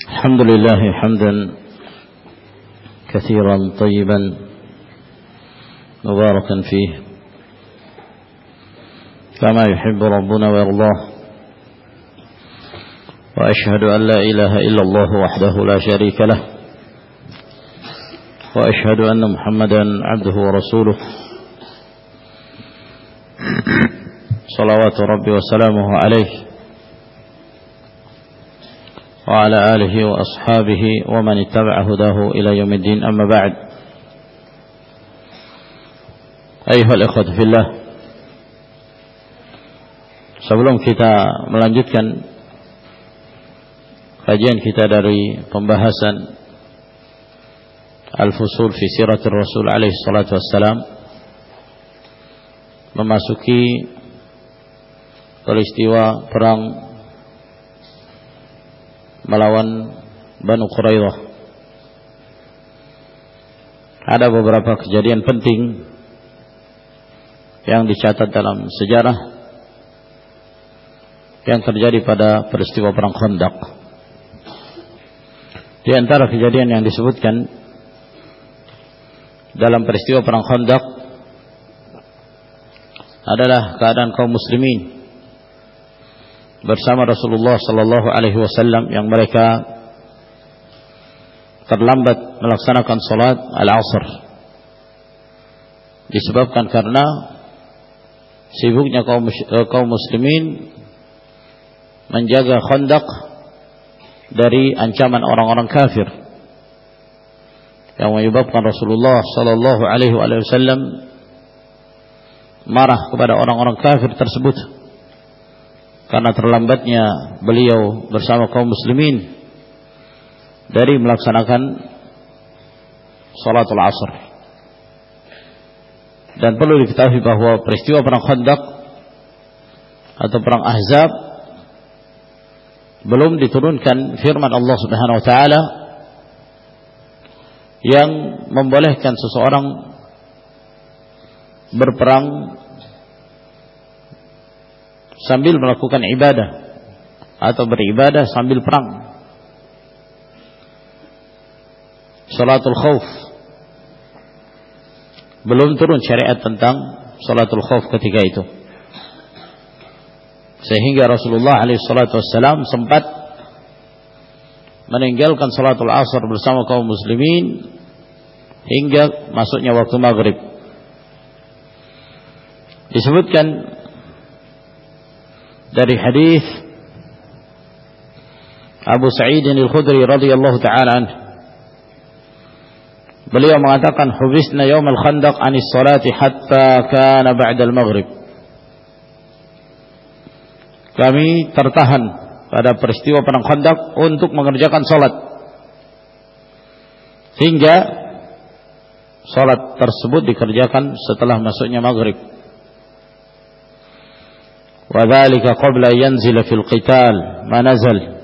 الحمد لله حمدا كثيرا طيبا مباركا فيه. كما يحب ربنا ويرضاه. وأشهد أن لا إله إلا الله وحده لا شريك له. وأشهد أن محمدا عبده ورسوله. صلوات ربي وسلامه عليه. وعلى آله وأصحابه ومن اتبع هداه إلى يوم الدين أما بعد أيها الإخوة في الله Sebelum kita melanjutkan kajian kita dari pembahasan Al-Fusul fi Siratul Rasul alaihi salatu wassalam memasuki peristiwa perang melawan Banu Quraidah. Ada beberapa kejadian penting yang dicatat dalam sejarah yang terjadi pada peristiwa perang Khandaq. Di antara kejadian yang disebutkan dalam peristiwa perang Khandaq adalah keadaan kaum muslimin bersama Rasulullah sallallahu alaihi wasallam yang mereka terlambat melaksanakan salat al-asr. Disebabkan karena sibuknya kaum eh, kaum muslimin menjaga khandaq dari ancaman orang-orang kafir. Yang menyebabkan Rasulullah sallallahu alaihi wasallam marah kepada orang-orang kafir tersebut karena terlambatnya beliau bersama kaum muslimin dari melaksanakan salatul asr. Dan perlu diketahui bahwa peristiwa perang Khandaq atau perang Ahzab belum diturunkan firman Allah Subhanahu wa taala yang membolehkan seseorang berperang sambil melakukan ibadah atau beribadah sambil perang. Salatul khauf belum turun syariat tentang salatul khauf ketika itu. Sehingga Rasulullah alaihi sempat meninggalkan salatul asar bersama kaum muslimin hingga masuknya waktu maghrib. Disebutkan dari hadis Abu Sa'id Al-Khudri radhiyallahu taala Beliau mengatakan hubisna yaum al-khandaq anis salati hatta kana ba'da al-maghrib. Kami tertahan pada peristiwa perang Khandaq untuk mengerjakan salat. Hingga salat tersebut dikerjakan setelah masuknya maghrib. وذلك قبل ينزل في القتال ما نزل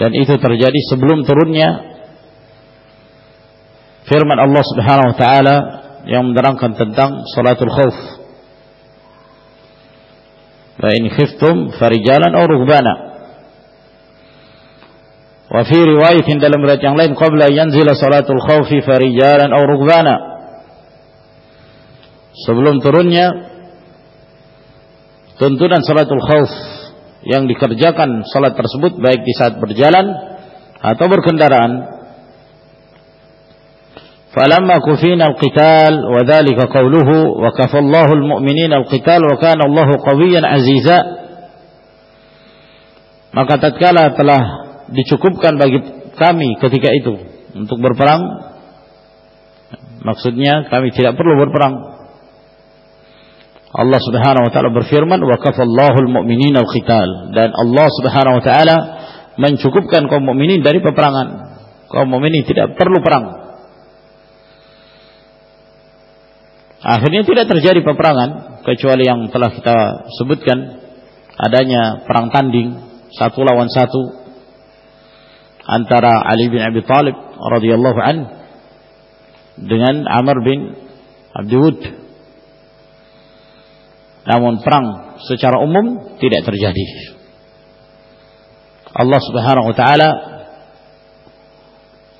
dan itu terjadi sebelum turunnya firman Allah Subhanahu wa taala yang menerangkan tentang salatul khauf wa in khiftum farijalan aw ruhbana wa fi riwayatin dalam riwayat yang lain qabla yanzila salatul khaufi farijalan aw ruhbana sebelum turunnya tuntunan salatul khauf yang dikerjakan salat tersebut baik di saat berjalan atau berkendaraan. Falamma kufina al-qital wa dhalika qawluhu wa kafallahu al-mu'minina al-qital wa kana Allahu qawiyan aziza. Maka tatkala telah dicukupkan bagi kami ketika itu untuk berperang maksudnya kami tidak perlu berperang. Allah Subhanahu wa taala berfirman wa kafallahu almu'minina al-qital dan Allah Subhanahu wa taala mencukupkan kaum mukminin dari peperangan. Kaum mukminin tidak perlu perang. Akhirnya tidak terjadi peperangan kecuali yang telah kita sebutkan adanya perang tanding satu lawan satu antara Ali bin Abi Thalib radhiyallahu an dengan Amr bin Abdul namun perang secara umum tidak terjadi. Allah Subhanahu wa taala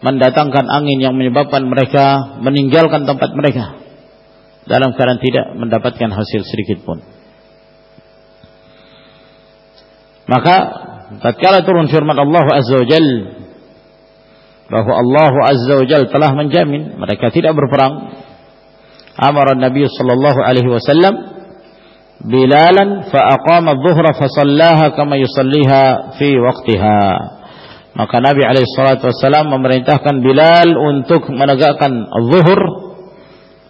mendatangkan angin yang menyebabkan mereka meninggalkan tempat mereka dalam keadaan tidak mendapatkan hasil sedikit pun. Maka tatkala turun firman Allah Azza wa Jal bahwa Allah Azza wa Jal telah menjamin mereka tidak berperang amara Nabi sallallahu alaihi wasallam Bilalan fa aqama adh-dhuhra fa sallaha kama yusalliha fi waqtiha. Maka Nabi alaihi salatu wasallam memerintahkan Bilal untuk menegakkan zuhur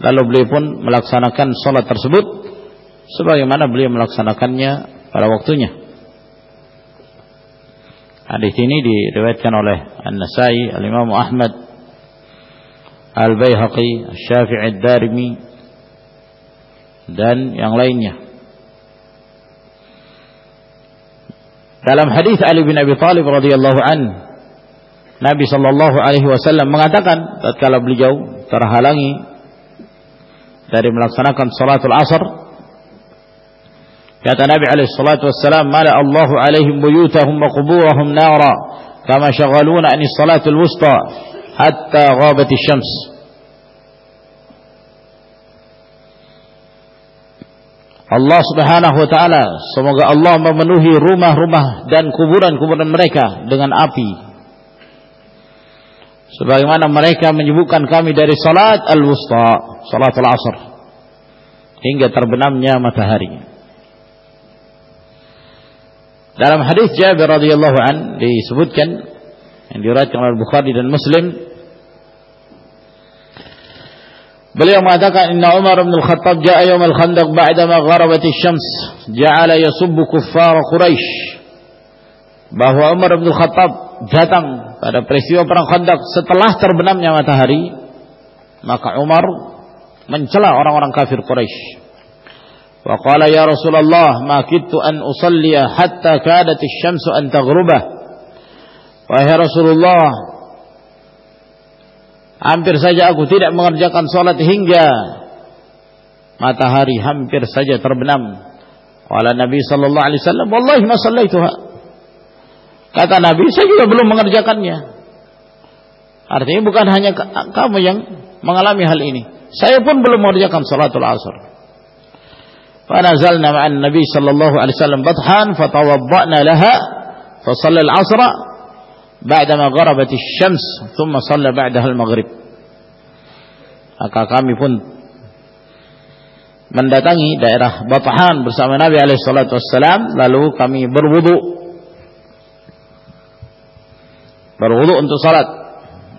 lalu beliau pun melaksanakan salat tersebut sebagaimana beliau melaksanakannya pada waktunya. Hadis ini diriwayatkan oleh An-Nasai, Al-Imam Ahmad, Al-Baihaqi, Al-Syafi'i, Ad-Darimi dan yang lainnya. Dalam hadis Ali bin Abi Thalib radhiyallahu an, Nabi sallallahu alaihi wasallam mengatakan tatkala beliau terhalangi dari melaksanakan salatul asar Kata Nabi alaihi salatu wassalam, "Mala Allah alaihim buyutahum wa quburahum nara kama shaghaluna an salatul wusta hatta ghabat asy-syams." Allah Subhanahu wa taala semoga Allah memenuhi rumah-rumah dan kuburan-kuburan mereka dengan api. Sebagaimana mereka menyebutkan kami dari salat al-wusta, salatul asr hingga terbenamnya matahari. Dalam hadis Jabir radhiyallahu an disebutkan yang diriwayatkan oleh Bukhari dan Muslim Beliau mengatakan Inna Umar bin Khattab ja'a yawm al-Khandaq ba'dama gharabati syams ja'ala yasubbu kuffar Quraisy. Bahwa Umar bin Khattab datang pada peristiwa perang Khandaq setelah terbenamnya matahari, maka Umar mencela orang-orang kafir Quraisy. Wa qala ya Rasulullah ma kittu an usalliya hatta kadat asy-syamsu an taghruba. Wahai Rasulullah, Hampir saja aku tidak mengerjakan sholat hingga matahari hampir saja terbenam. Qala Nabi sallallahu alaihi wasallam, "Wallahi ma itu. Kata Nabi, saya juga belum mengerjakannya. Artinya bukan hanya kamu yang mengalami hal ini. Saya pun belum mengerjakan salatul asr. Fanazalna ma'an Nabi sallallahu alaihi wasallam bathan fatawadda'na laha fa shalla al-'asra بعدما غربت الشمس ثم صلى بعدها المغرب. Maka kami pun mendatangi daerah Batahan bersama Nabi alaihi salatu wassalam lalu kami berwudu. Berwudu untuk salat.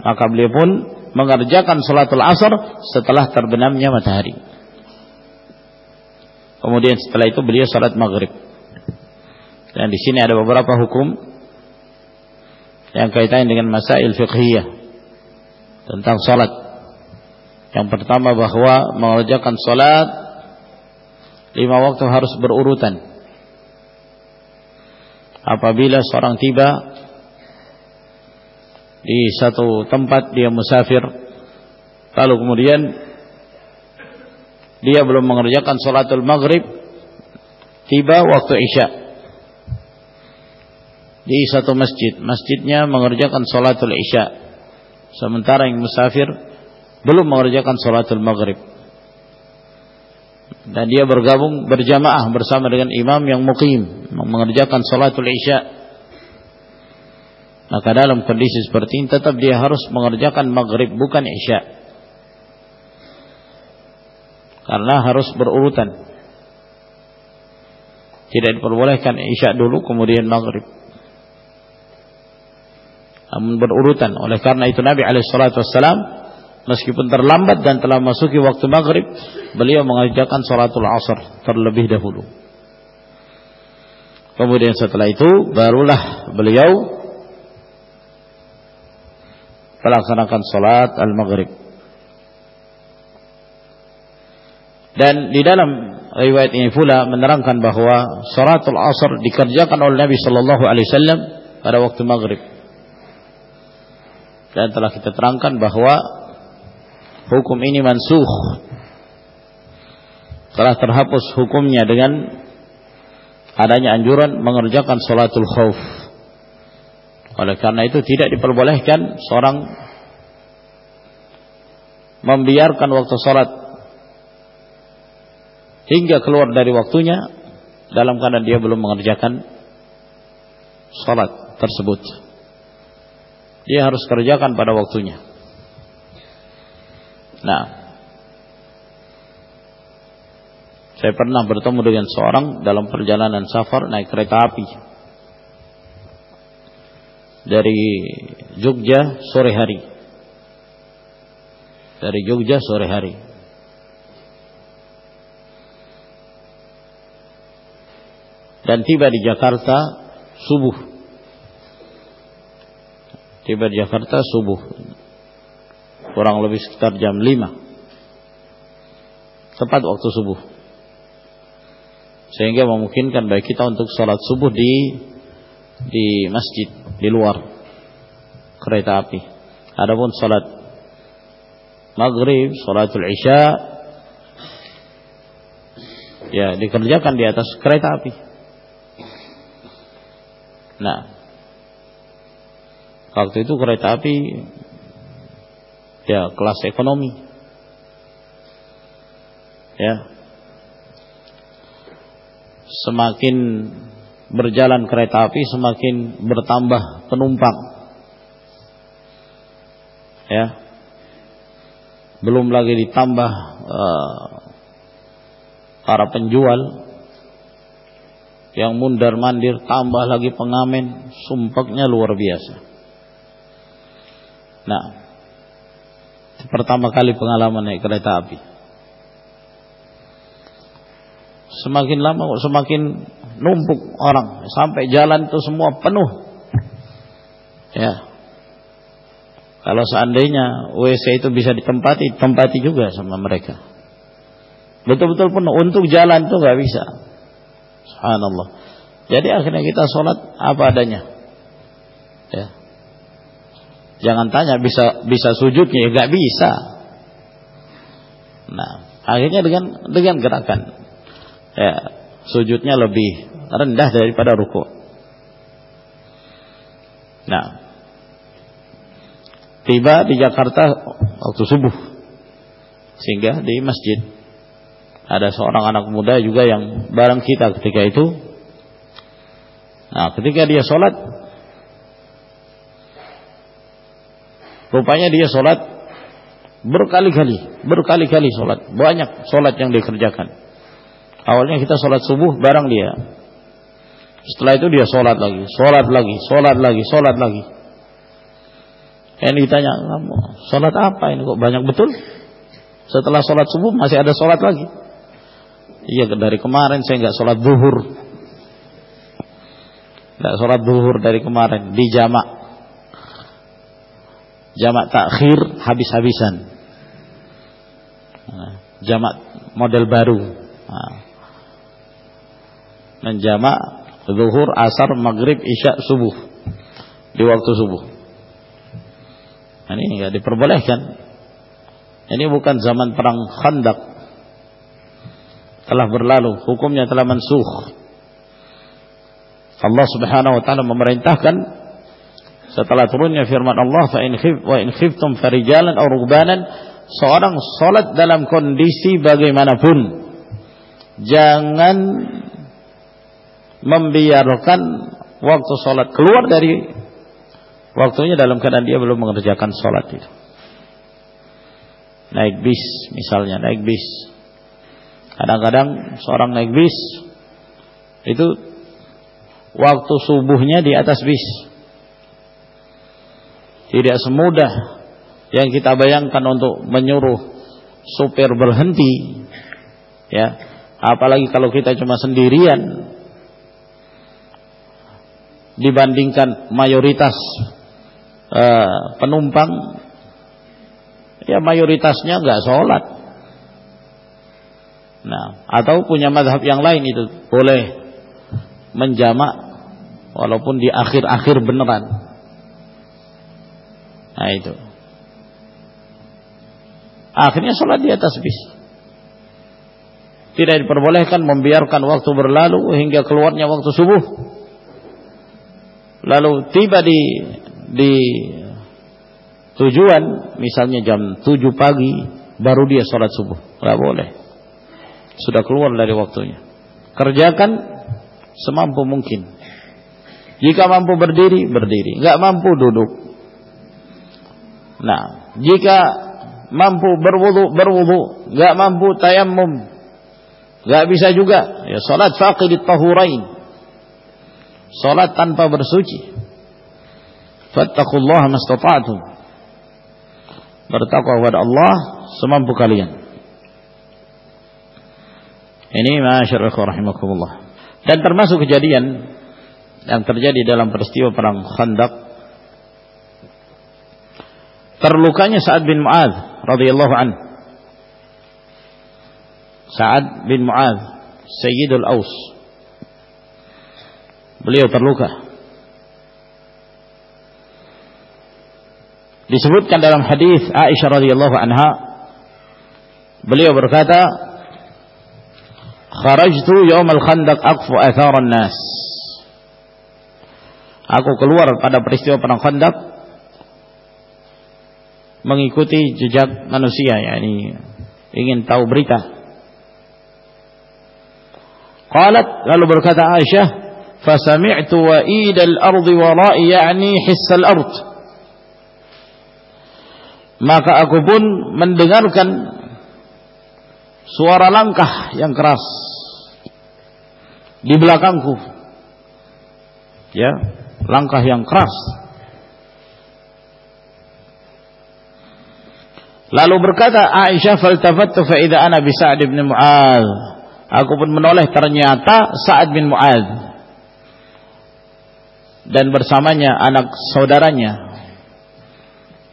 Maka beliau pun mengerjakan salatul asar setelah terbenamnya matahari. Kemudian setelah itu beliau salat maghrib. Dan di sini ada beberapa hukum yang kaitannya dengan masail fiqhiyah tentang salat. Yang pertama bahwa mengerjakan salat lima waktu harus berurutan. Apabila seorang tiba di satu tempat dia musafir lalu kemudian dia belum mengerjakan salatul maghrib tiba waktu isya di satu masjid. Masjidnya mengerjakan salatul isya. Sementara yang musafir belum mengerjakan salatul maghrib. Dan dia bergabung berjamaah bersama dengan imam yang muqim mengerjakan salatul isya. Maka dalam kondisi seperti ini tetap dia harus mengerjakan maghrib bukan isya. Karena harus berurutan. Tidak diperbolehkan isya dulu kemudian maghrib. Namun berurutan. Oleh karena itu Nabi wassalam meskipun terlambat dan telah masuki waktu maghrib, beliau mengerjakan salatul asar terlebih dahulu. Kemudian setelah itu barulah beliau melaksanakan salat al-maghrib. Dan di dalam riwayat ini pula menerangkan bahwa salatul asar dikerjakan oleh Nabi sallallahu alaihi wasallam pada waktu maghrib. Dan telah kita terangkan bahwa hukum ini mansuh. Telah terhapus hukumnya dengan adanya anjuran mengerjakan salatul khauf. Oleh karena itu tidak diperbolehkan seorang membiarkan waktu sholat hingga keluar dari waktunya dalam keadaan dia belum mengerjakan sholat tersebut. Dia harus kerjakan pada waktunya. Nah, saya pernah bertemu dengan seorang dalam perjalanan safar naik kereta api dari Jogja sore hari. Dari Jogja sore hari. Dan tiba di Jakarta subuh. Tiba di Jakarta subuh. Kurang lebih sekitar jam 5. Tepat waktu subuh. Sehingga memungkinkan bagi kita untuk sholat subuh di di masjid di luar kereta api. Adapun salat maghrib, salatul isya ya dikerjakan di atas kereta api. Nah, waktu itu kereta api ya kelas ekonomi. Ya. Semakin berjalan kereta api semakin bertambah penumpang. Ya. Belum lagi ditambah uh, para penjual yang mundar-mandir, tambah lagi pengamen, sumpahnya luar biasa. Nah, pertama kali pengalaman naik kereta api. Semakin lama semakin numpuk orang sampai jalan itu semua penuh. Ya. Kalau seandainya WC itu bisa ditempati, tempati juga sama mereka. Betul-betul penuh. Untuk jalan itu nggak bisa. Subhanallah. Jadi akhirnya kita sholat apa adanya. Ya. Jangan tanya bisa bisa sujudnya ya nggak bisa. Nah, akhirnya dengan dengan gerakan ya sujudnya lebih rendah daripada ruku. Nah, tiba di Jakarta waktu subuh, sehingga di masjid ada seorang anak muda juga yang bareng kita ketika itu. Nah, ketika dia sholat, rupanya dia sholat berkali-kali, berkali-kali sholat, banyak sholat yang dikerjakan. Awalnya kita sholat subuh bareng dia. Setelah itu dia sholat lagi, sholat lagi, sholat lagi, sholat lagi. Yang ditanya, kamu sholat apa ini kok banyak betul? Setelah sholat subuh masih ada sholat lagi. Iya dari kemarin saya nggak sholat duhur. Nggak sholat duhur dari kemarin di jamak. Jamak takhir habis-habisan. Nah, jamak model baru. Nah, menjamak zuhur, asar, maghrib, isya, subuh di waktu subuh. Nah, ini nggak diperbolehkan. Ini bukan zaman perang Khandak. Telah berlalu, hukumnya telah mensuh. Allah Subhanahu wa taala memerintahkan setelah turunnya firman Allah fa in khif wa in khiftum farijalan aw rugbanan seorang salat dalam kondisi bagaimanapun jangan membiarkan waktu sholat keluar dari waktunya dalam keadaan dia belum mengerjakan sholat itu. Naik bis misalnya, naik bis. Kadang-kadang seorang naik bis itu waktu subuhnya di atas bis. Tidak semudah yang kita bayangkan untuk menyuruh supir berhenti. Ya, apalagi kalau kita cuma sendirian. Dibandingkan mayoritas uh, penumpang ya mayoritasnya nggak sholat. Nah atau punya madhab yang lain itu boleh menjamak walaupun di akhir-akhir beneran nah itu. Akhirnya sholat di atas bis. Tidak diperbolehkan membiarkan waktu berlalu hingga keluarnya waktu subuh. Lalu tiba di di tujuan misalnya jam 7 pagi baru dia sholat subuh. Nggak boleh. Sudah keluar dari waktunya. Kerjakan semampu mungkin. Jika mampu berdiri berdiri. Nggak mampu duduk nah jika mampu berwudu berwudu nggak mampu tayamum nggak bisa juga ya sholat faqidit tahurain sholat tanpa bersuci fattaqullaha mastata'tum bertakwa kepada Allah semampu kalian. Ini masyarakat rahimakumullah. Dan termasuk kejadian yang terjadi dalam peristiwa perang Khandaq terlukanya Sa'ad bin Mu'adz radhiyallahu an. Sa'ad bin Mu'adz Sayyidul Aus. Beliau terluka disebutkan dalam hadis Aisyah radhiyallahu anha beliau berkata kharajtu yaumal khandaq aqfu atharan nas aku keluar pada peristiwa perang khandaq mengikuti jejak manusia yakni ingin tahu berita. Qalat lalu berkata Aisyah fasami'tu wa'id al-ardi wara'i yani hiss al-ard maka aku pun mendengarkan suara langkah yang keras di belakangku. Ya langkah yang keras lalu berkata Aisyah faltafattu fa idza ana bi Sa'd bin Mu'adz aku pun menoleh ternyata Sa'ad bin Mu'adz dan bersamanya anak saudaranya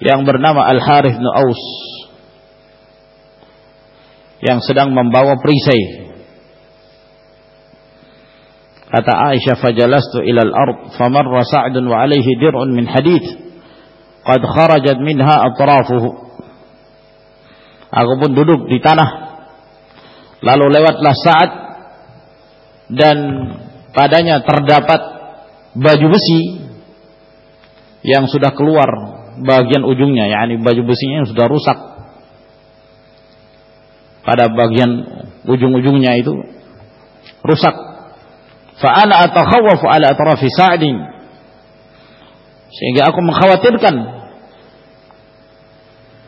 yang bernama Al-Harith bin Aus yang sedang membawa perisai. Kata Aisyah fajalastu ila al-ard famarra Sa'd wa alayhi dir'un min hadid qad kharajat minha atrafuhu aku pun duduk di tanah. Lalu lewatlah Sa'ad dan padanya terdapat baju besi yang sudah keluar bagian ujungnya yakni baju besinya yang sudah rusak. Pada bagian ujung-ujungnya itu rusak. Fa ana atakhawwafu ala atrafi sa'din sehingga aku mengkhawatirkan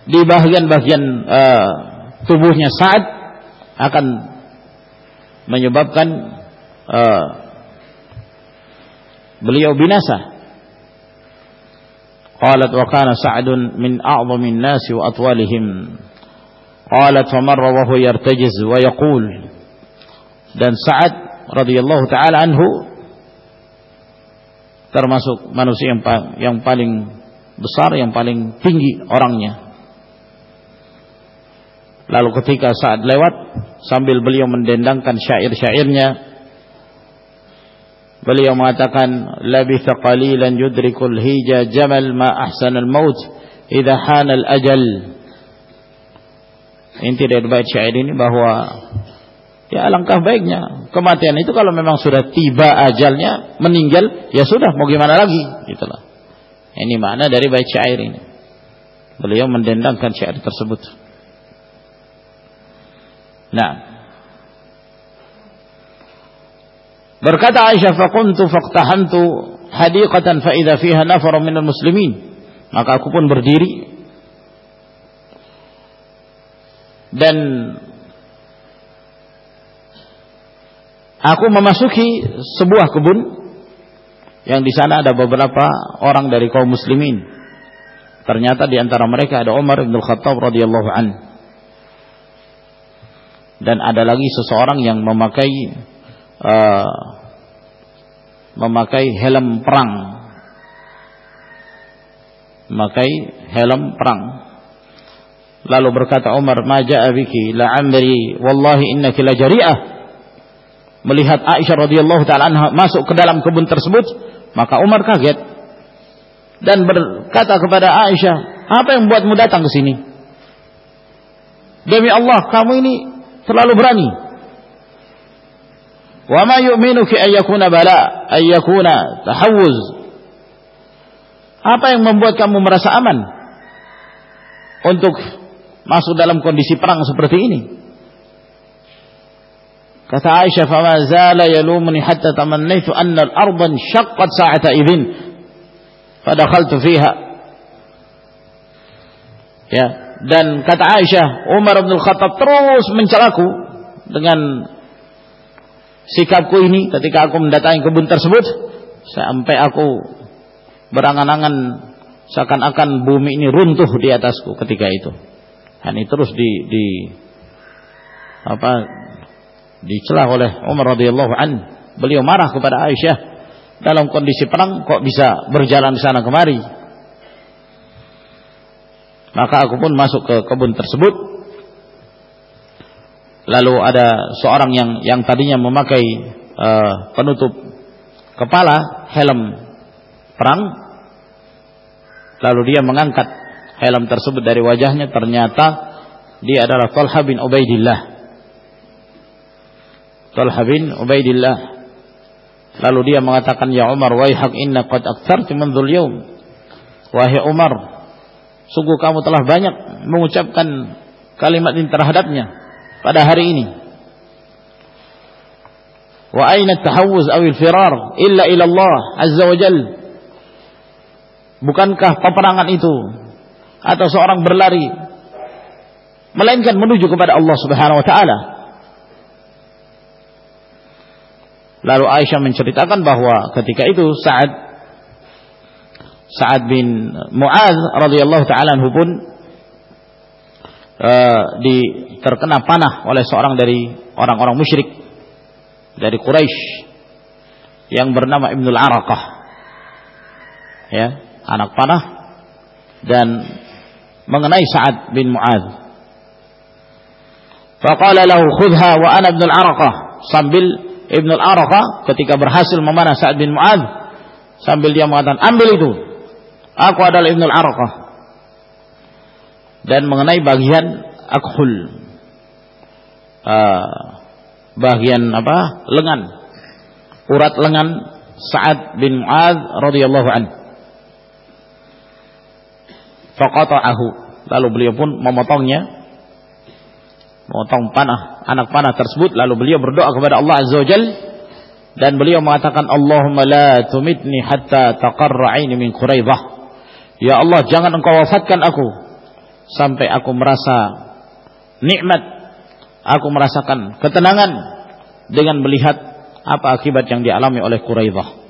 di bagian-bagian uh, eh, tubuhnya saat akan menyebabkan uh, beliau binasa. Qalat wa kana Sa'dun min a'zamin nasi wa atwalihim. Qalat fa marra wa huwa yartajiz wa yaqul dan Sa'ad radhiyallahu taala anhu termasuk manusia yang paling besar, yang paling tinggi orangnya lalu ketika saat lewat sambil beliau mendendangkan syair-syairnya Beliau mengatakan labitha qalilan yudrikul hija jamal ma ahsanal maut idza hanal ajal. Inti dari bait syair ini bahwa ya alangkah baiknya kematian itu kalau memang sudah tiba ajalnya meninggal ya sudah mau gimana lagi itulah. Ini makna dari bait syair ini. Beliau mendendangkan syair tersebut. Nah, Berkata Aisyah, "Faquntu faqtahantu hadiqatan fa idza fiha nafarun minal muslimin." Maka aku pun berdiri dan aku memasuki sebuah kebun yang di sana ada beberapa orang dari kaum muslimin. Ternyata di antara mereka ada Umar bin Khattab radhiyallahu an. Dan ada lagi seseorang yang memakai uh, memakai helm perang. Memakai helm perang. Lalu berkata Umar maja abiki la amri wallahi innaki la jari'ah. Melihat Aisyah radhiyallahu taala anha masuk ke dalam kebun tersebut maka Umar kaget dan berkata kepada Aisyah apa yang membuatmu datang ke sini? Demi Allah kamu ini selalu berani. Wa ma yu'minu fi ayyakuna bala, ayyakuna tahawuz. Apa yang membuat kamu merasa aman untuk masuk dalam kondisi perang seperti ini? Kata Aisyah, "Fama zala yalumuni hatta tamannaitu anna al-ardan shaqqat sa'ata idzin." Fadakhaltu fiha. Ya, dan kata Aisyah, Umar bin Khattab terus mencelaku dengan sikapku ini ketika aku mendatangi kebun tersebut sampai aku berangan-angan seakan-akan bumi ini runtuh di atasku ketika itu. Dan ini terus di, di apa dicela oleh Umar radhiyallahu an. Beliau marah kepada Aisyah dalam kondisi perang kok bisa berjalan sana kemari. Maka aku pun masuk ke kebun tersebut. Lalu ada seorang yang yang tadinya memakai uh, penutup kepala, helm perang. Lalu dia mengangkat helm tersebut dari wajahnya ternyata dia adalah Talha bin Ubaidillah Talha bin Ubaidillah. Lalu dia mengatakan, "Ya Umar, waihak inna qad aktsartu mandzul yaum." Wahai Umar, sungguh kamu telah banyak mengucapkan kalimat ini terhadapnya pada hari ini. Wa aina tahawuz awil firar illa ila Allah azza wa jal. Bukankah peperangan itu atau seorang berlari melainkan menuju kepada Allah Subhanahu wa taala? Lalu Aisyah menceritakan bahwa ketika itu Sa'ad Sa'ad bin Mu'adz radhiyallahu taala anhu pun uh, di terkena panah oleh seorang dari orang-orang musyrik dari Quraisy yang bernama Ibnul Araqah. Ya, anak panah dan mengenai Sa'ad bin Mu'adz. Faqala lahu khudha wa ana Ibnul Araqah sambil Ibn al-Araqa ketika berhasil memanah Sa'ad bin Mu'ad sambil dia mengatakan ambil itu aku adalah Ibn al-Araqa dan mengenai bagian akhul. Uh, bagian apa? Lengan. Urat lengan Sa'ad bin Mu'ad radhiyallahu an. Faqata'ahu. Lalu beliau pun memotongnya. Memotong panah anak panah tersebut. Lalu beliau berdoa kepada Allah Azza wajal dan beliau mengatakan Allahumma la tumitni hatta taqarra aini min Quraidah ya Allah jangan engkau wafatkan aku. Sampai aku merasa nikmat. Aku merasakan ketenangan dengan melihat apa akibat yang dialami oleh Quraidah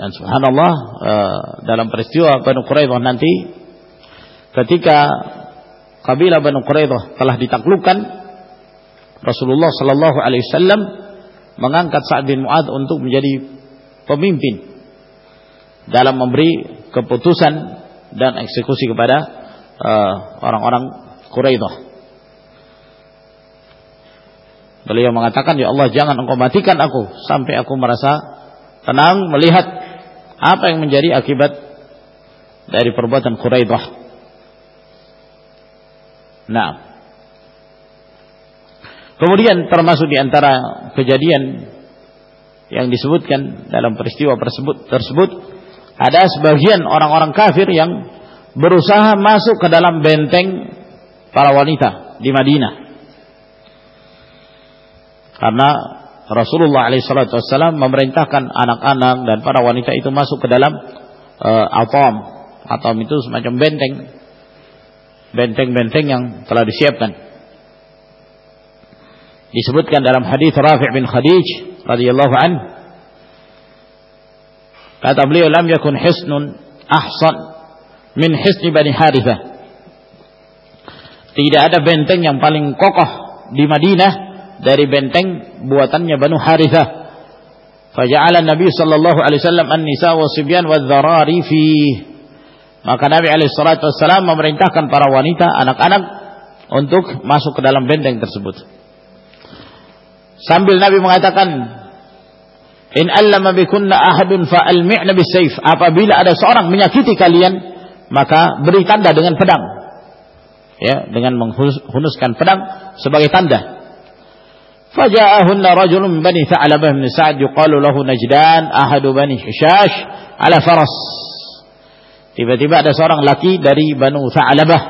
dan subhanallah eh, dalam peristiwa Banu Quraidah nanti ketika kabilah Banu Quraidah telah ditaklukkan, Rasulullah sallallahu alaihi wasallam mengangkat Sa'ad bin Mu'ad untuk menjadi pemimpin dalam memberi keputusan dan eksekusi kepada uh, orang-orang uh. Beliau mengatakan, "Ya Allah, jangan Engkau matikan aku sampai aku merasa tenang melihat apa yang menjadi akibat dari perbuatan Quraidah." Nah. Kemudian termasuk di antara kejadian yang disebutkan dalam peristiwa tersebut, tersebut ada sebagian orang-orang kafir yang berusaha masuk ke dalam benteng para wanita di Madinah. Karena Rasulullah SAW memerintahkan anak-anak dan para wanita itu masuk ke dalam uh, atom. Atom itu semacam benteng benteng-benteng yang telah disiapkan. Disebutkan dalam hadis Rafi' bin Khadij radhiyallahu an kata beliau lam yakun hisnun ahsan min hisni Bani Harithah. Tidak ada benteng yang paling kokoh di Madinah dari benteng buatannya Banu Harithah. Faja'ala Nabi sallallahu alaihi wasallam an-nisa wa sibyan wa dharari fi maka Nabi Alaihissalam memerintahkan para wanita, anak-anak untuk masuk ke dalam benteng tersebut. Sambil Nabi mengatakan, In allama bikunna ahadun fa'almi'na bisayf. Apabila ada seorang menyakiti kalian, maka beri tanda dengan pedang. Ya, dengan menghunuskan pedang sebagai tanda. Faja'ahunna rajulun bani Tha'labah bin Sa'ad yuqalu lahu Najdan ahadu bani Hishash ala faras. Tiba-tiba ada seorang laki dari Banu Tha'labah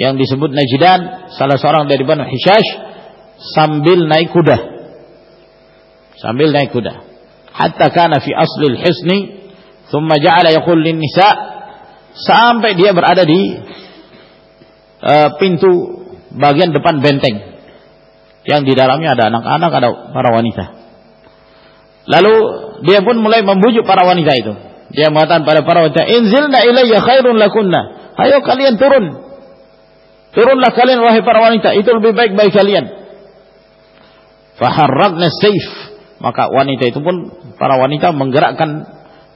yang disebut Najdan, salah seorang dari Banu Hishash sambil naik kuda. Sambil naik kuda. Hatta kana fi aslil hisni, thumma ja'ala yaqul lin nisa sampai dia berada di uh, pintu bagian depan benteng yang di dalamnya ada anak-anak, ada para wanita. Lalu dia pun mulai membujuk para wanita itu. Dia mengatakan pada para wanita, "Inzilna ilayya khairun lakunna." Ayo kalian turun. Turunlah kalian wahai para wanita, itu lebih baik bagi kalian. Faharraqna sayf. Maka wanita itu pun para wanita menggerakkan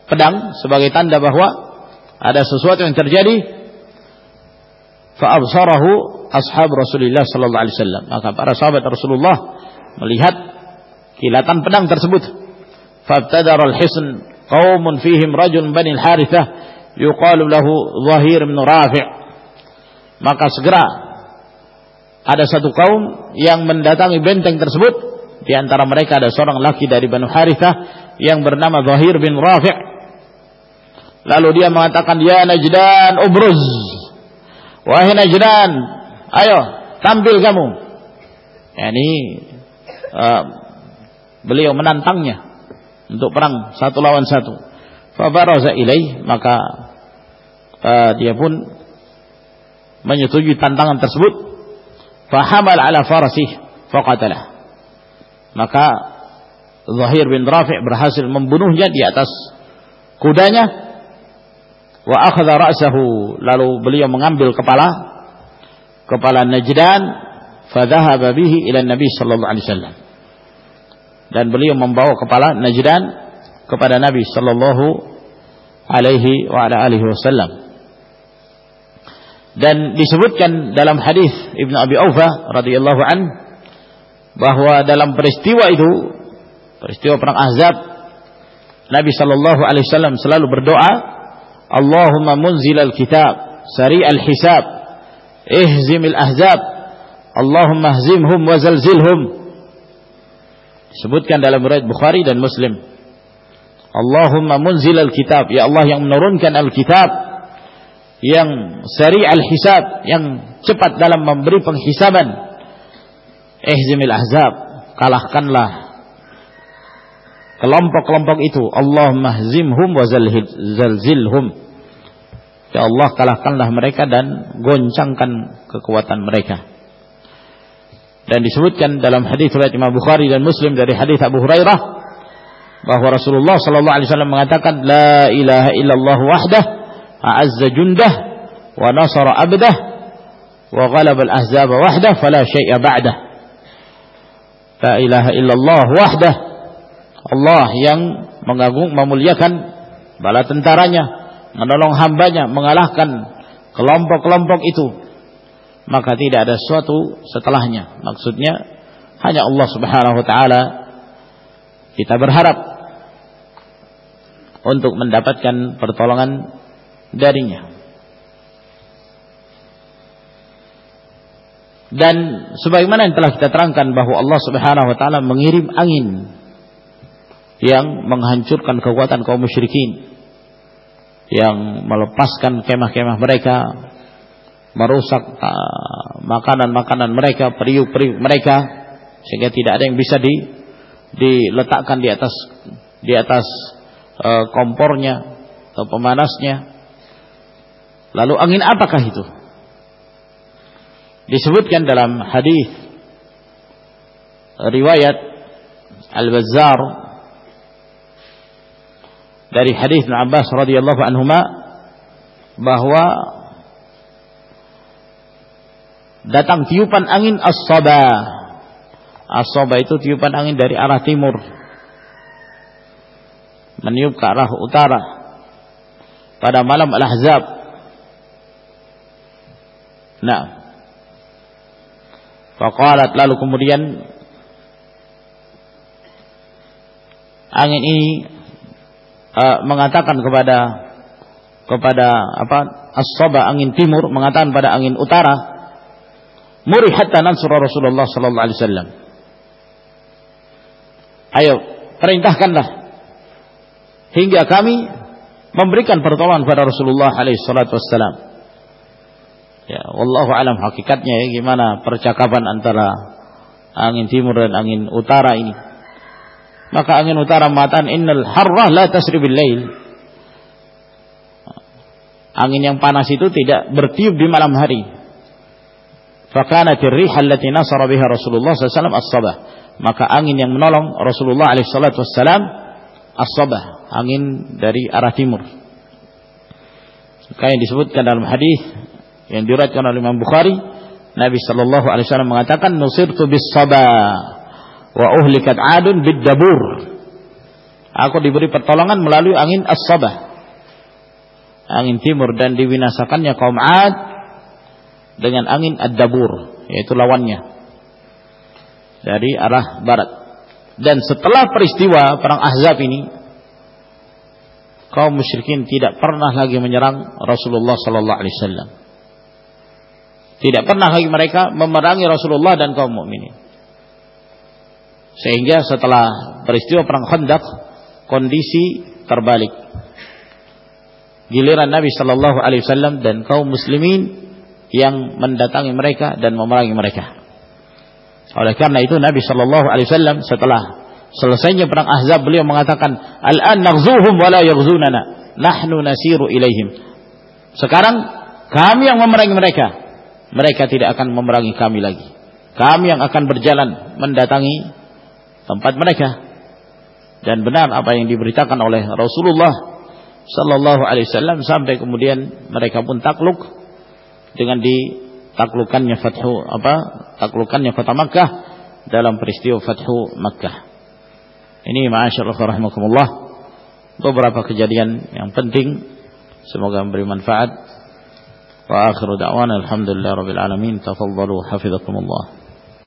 pedang sebagai tanda bahwa ada sesuatu yang terjadi Fa'absarahu ashab Rasulullah sallallahu alaihi wasallam. Maka para sahabat Rasulullah melihat kilatan pedang tersebut. Fabtadara al-hisn qaumun fihim rajul bani al-Harithah yuqalu lahu Zahir bin Rafi'. Maka segera ada satu kaum yang mendatangi benteng tersebut. Di antara mereka ada seorang laki dari Banu Harithah yang bernama Zahir bin Rafi'. Lalu dia mengatakan, "Ya Najdan, ubruz." Wahai Najran, ayo tampil kamu. Ya, ini uh, beliau menantangnya untuk perang satu lawan satu. Fabaraza ilaih maka uh, dia pun menyetujui tantangan tersebut. Fahamal ala farasih faqatalah. Maka Zahir bin Rafi' berhasil membunuhnya di atas kudanya. Wa akhadha ra'sahu. Lalu beliau mengambil kepala kepala Najdan fadhahaba bihi ila Nabi sallallahu alaihi wasallam. Dan beliau membawa kepala Najdan kepada Nabi sallallahu alaihi wa ala alihi wasallam. Dan disebutkan dalam hadis Ibnu Abi Aufa radhiyallahu an bahwa dalam peristiwa itu peristiwa perang Ahzab Nabi sallallahu alaihi wasallam selalu berdoa Allahumma munzil al-kitab sari al-hisab ihzim al-ahzab Allahumma hzimhum wa zalzilhum. Disebutkan dalam riwayat Bukhari dan Muslim. Allahumma munzil al-kitab ya Allah yang menurunkan al-kitab yang sari al-hisab yang cepat dalam memberi penghisaban ihzim al-ahzab kalahkanlah kelompok-kelompok itu Allahumma hzimhum wa zalzilhum Ya Allah kalahkanlah mereka dan goncangkan kekuatan mereka. Dan disebutkan dalam hadis riwayat Imam Bukhari dan Muslim dari hadis Abu Hurairah bahwa Rasulullah sallallahu alaihi wasallam mengatakan la ilaha illallah wahdah a'azza jundah wa nasara abdah wa ghalaba al-ahzaba wahdah fala syai'a ba'dah. La ilaha illallah wahdah. Allah yang mengagung memuliakan bala tentaranya menolong hambanya mengalahkan kelompok-kelompok itu. Maka tidak ada sesuatu setelahnya. Maksudnya hanya Allah subhanahu wa ta'ala kita berharap untuk mendapatkan pertolongan darinya dan sebagaimana yang telah kita terangkan bahwa Allah subhanahu wa ta'ala mengirim angin yang menghancurkan kekuatan kaum musyrikin yang melepaskan kemah-kemah mereka, merusak uh, makanan-makanan mereka, periuk-periuk mereka, sehingga tidak ada yang bisa di, diletakkan di atas di atas uh, kompornya atau pemanasnya. Lalu angin apakah itu? Disebutkan dalam hadis riwayat Al-Bazzar dari hadis Ibn Abbas radhiyallahu anhuma bahwa datang tiupan angin as-saba. As-saba itu tiupan angin dari arah timur meniup ke arah utara pada malam Al-Ahzab. Nah, Faqalat lalu kemudian angin ini uh, mengatakan kepada kepada apa as-saba angin timur mengatakan pada angin utara muri hatta Rasulullah sallallahu alaihi wasallam ayo perintahkanlah hingga kami memberikan pertolongan pada Rasulullah alaihi wassalam. Ya, wallahu alam hakikatnya ya gimana percakapan antara angin timur dan angin utara ini. Maka angin utara mengatakan innal harrah la tasri bil lail. Angin yang panas itu tidak bertiup di malam hari. Fakana tirrih allati nasara biha Rasulullah sallallahu as-sabah. Maka angin yang menolong Rasulullah alaihi salatu wassalam as-sabah, angin dari arah timur. Kayak disebutkan dalam hadis yang diriwayatkan oleh Imam Bukhari Nabi sallallahu alaihi wasallam mengatakan nusirtu bis saba wa uhlikat adun bid dabur. Aku diberi pertolongan melalui angin as-sabah. Angin timur dan diwinasakannya kaum Ad dengan angin ad-dabur yaitu lawannya dari arah barat. Dan setelah peristiwa perang Ahzab ini kaum musyrikin tidak pernah lagi menyerang Rasulullah sallallahu alaihi wasallam tidak pernah lagi mereka memerangi Rasulullah dan kaum mukminin. Sehingga setelah peristiwa perang Khandaq kondisi terbalik. Giliran Nabi Shallallahu Alaihi Wasallam dan kaum muslimin yang mendatangi mereka dan memerangi mereka. Oleh karena itu Nabi Shallallahu Alaihi Wasallam setelah selesainya perang Ahzab beliau mengatakan, "Al-an naghzuhum wa la yaghzunana. Nahnu nasiru ilaihim." Sekarang kami yang memerangi mereka mereka tidak akan memerangi kami lagi. Kami yang akan berjalan mendatangi tempat mereka. Dan benar apa yang diberitakan oleh Rasulullah sallallahu alaihi wasallam sampai kemudian mereka pun takluk dengan ditaklukannya Fathu apa? Taklukannya Kota Makkah dalam peristiwa Fathu Makkah. Ini ma'asyarullah rahimakumullah beberapa kejadian yang penting semoga memberi manfaat وآخر دعوانا الحمد لله رب العالمين. تفضلوا حفظكم الله.